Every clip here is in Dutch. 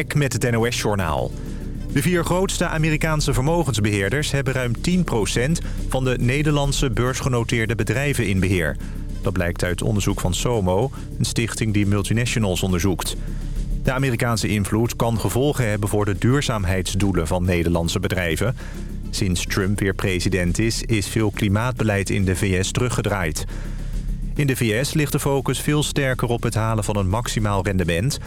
Ek met het NOS-journaal. De vier grootste Amerikaanse vermogensbeheerders hebben ruim 10% van de Nederlandse beursgenoteerde bedrijven in beheer. Dat blijkt uit onderzoek van SOMO, een stichting die multinationals onderzoekt. De Amerikaanse invloed kan gevolgen hebben voor de duurzaamheidsdoelen van Nederlandse bedrijven. Sinds Trump weer president is, is veel klimaatbeleid in de VS teruggedraaid. In de VS ligt de focus veel sterker op het halen van een maximaal rendement...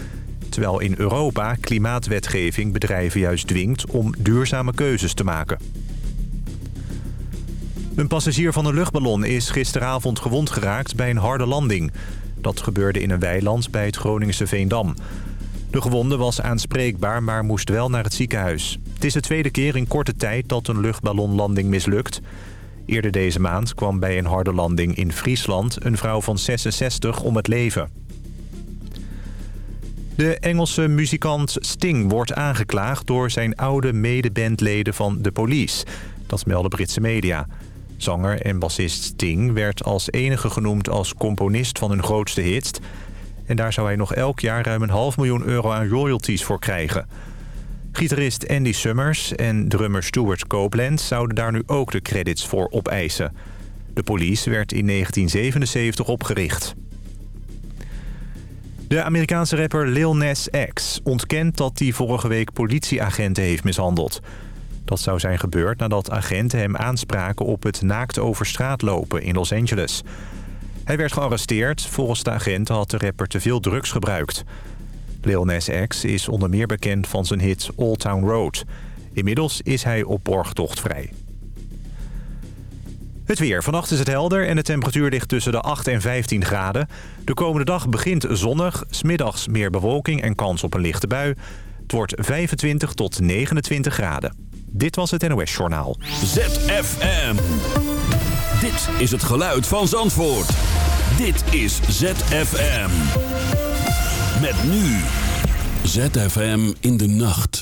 Terwijl in Europa klimaatwetgeving bedrijven juist dwingt om duurzame keuzes te maken. Een passagier van een luchtballon is gisteravond gewond geraakt bij een harde landing. Dat gebeurde in een weiland bij het Groningse Veendam. De gewonde was aanspreekbaar, maar moest wel naar het ziekenhuis. Het is de tweede keer in korte tijd dat een luchtballonlanding mislukt. Eerder deze maand kwam bij een harde landing in Friesland... een vrouw van 66 om het leven. De Engelse muzikant Sting wordt aangeklaagd door zijn oude medebandleden van The Police. Dat melden Britse media. Zanger en bassist Sting werd als enige genoemd als componist van hun grootste hits. En daar zou hij nog elk jaar ruim een half miljoen euro aan royalties voor krijgen. Gitarist Andy Summers en drummer Stuart Copeland zouden daar nu ook de credits voor opeisen. De police werd in 1977 opgericht. De Amerikaanse rapper Lil Nas X ontkent dat hij vorige week politieagenten heeft mishandeld. Dat zou zijn gebeurd nadat agenten hem aanspraken op het naakt over straat lopen in Los Angeles. Hij werd gearresteerd. Volgens de agenten had de rapper te veel drugs gebruikt. Lil Nas X is onder meer bekend van zijn hit All Town Road. Inmiddels is hij op borgtocht vrij. Het weer. Vannacht is het helder en de temperatuur ligt tussen de 8 en 15 graden. De komende dag begint zonnig, smiddags meer bewolking en kans op een lichte bui. Het wordt 25 tot 29 graden. Dit was het NOS Journaal. ZFM. Dit is het geluid van Zandvoort. Dit is ZFM. Met nu. ZFM in de nacht.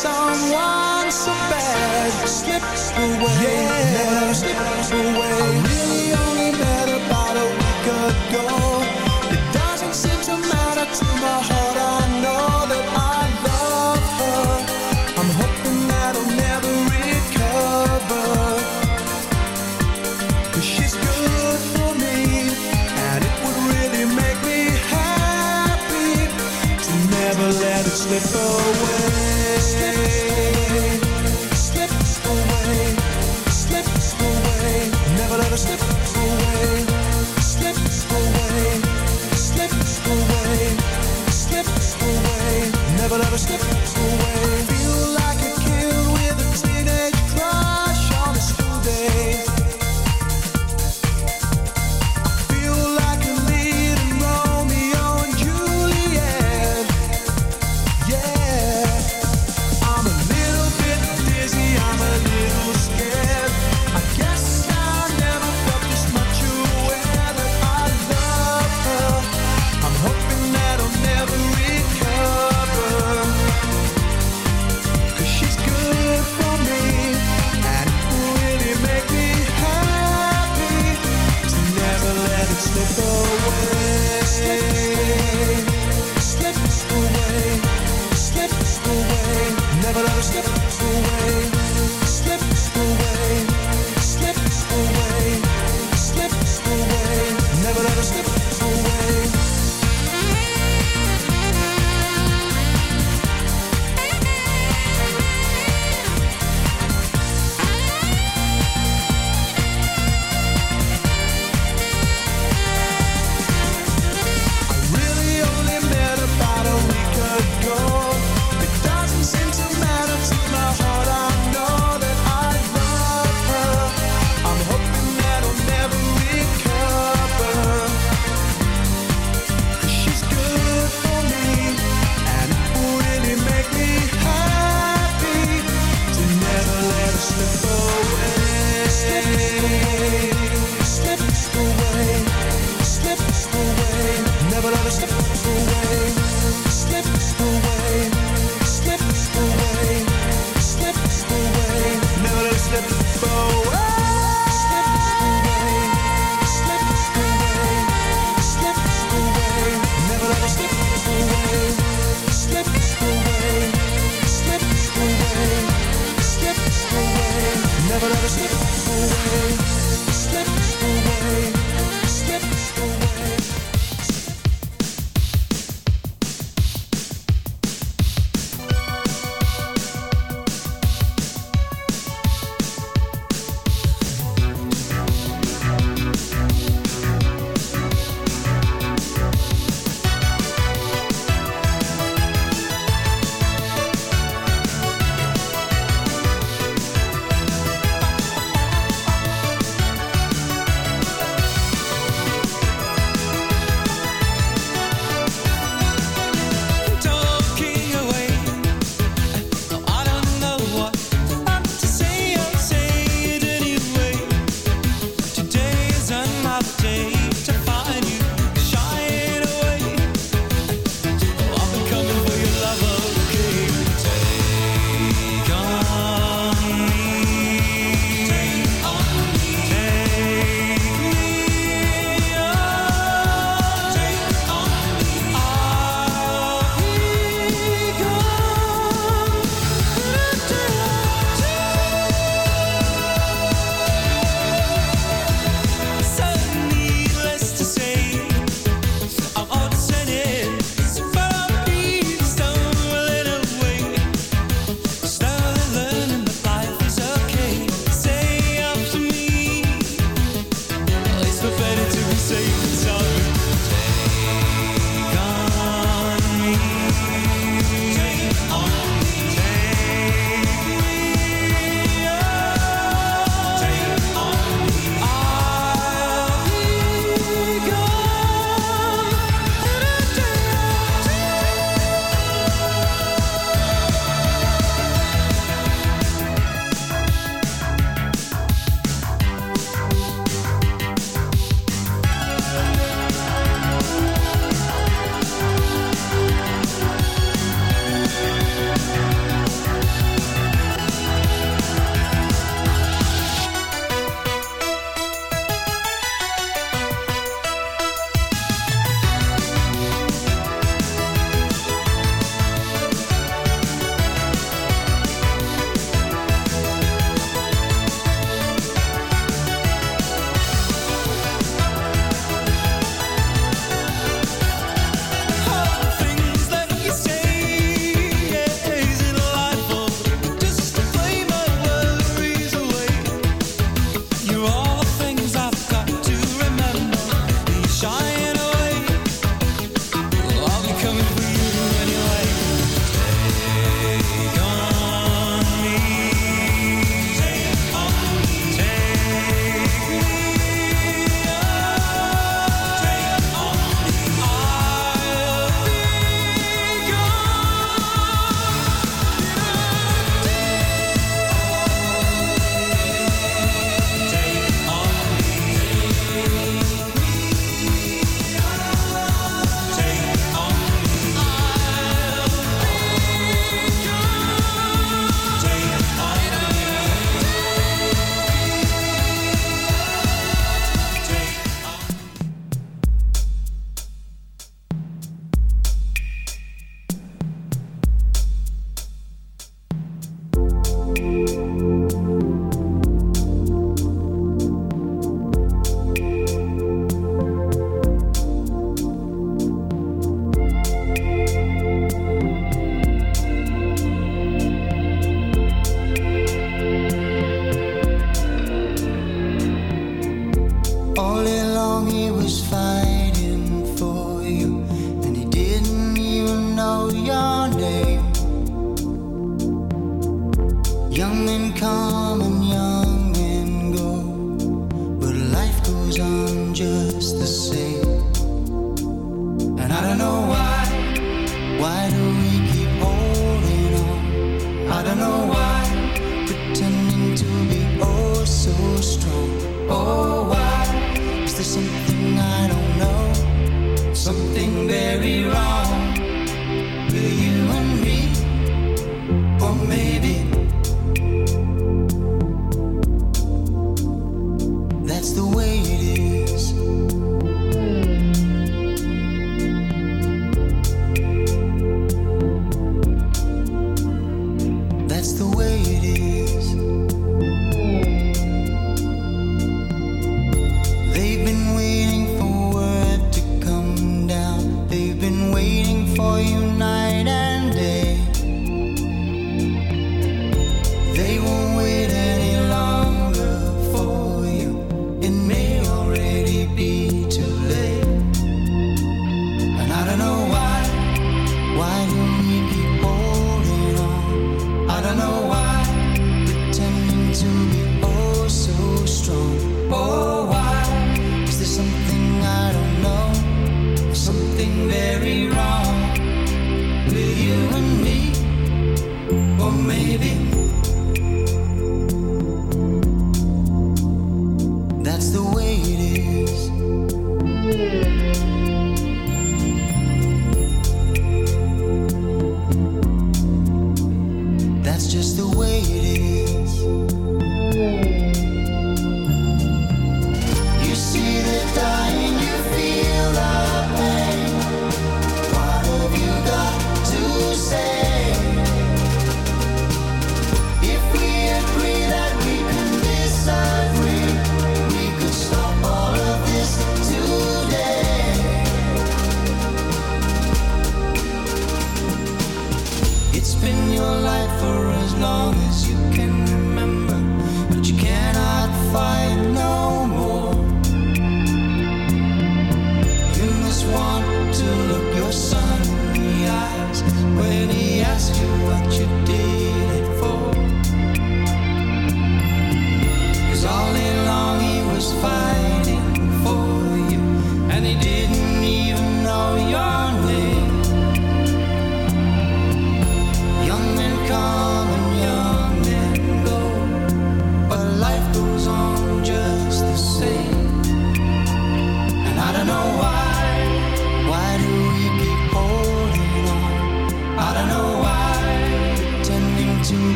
someone so bad slips away, yeah. slips away.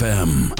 ZFM.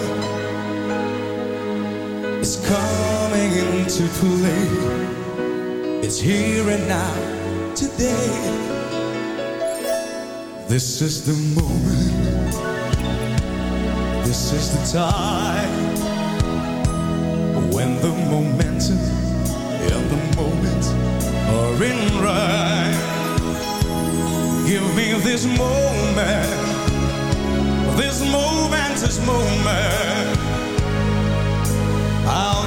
too too late. It's here and now, today. This is the moment. This is the time when the momentum and the moment are in right. Give me this moment. This momentous moment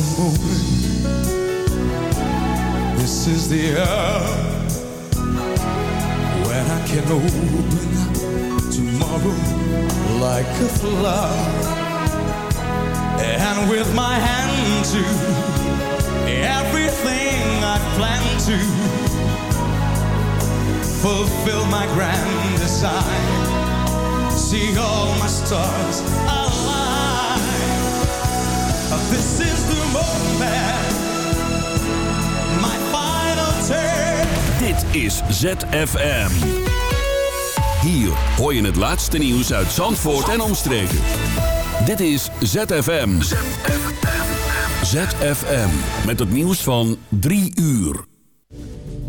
the This is the earth when I can open tomorrow like a flower. And with my hand to everything I plan to fulfill my grand design. See all my stars. This is the moment. My final turn. Dit is ZFM. Hier hoor je het laatste nieuws uit Zandvoort en omstreken. Dit is ZFM. ZFM. ZFM. Met het nieuws van drie uur.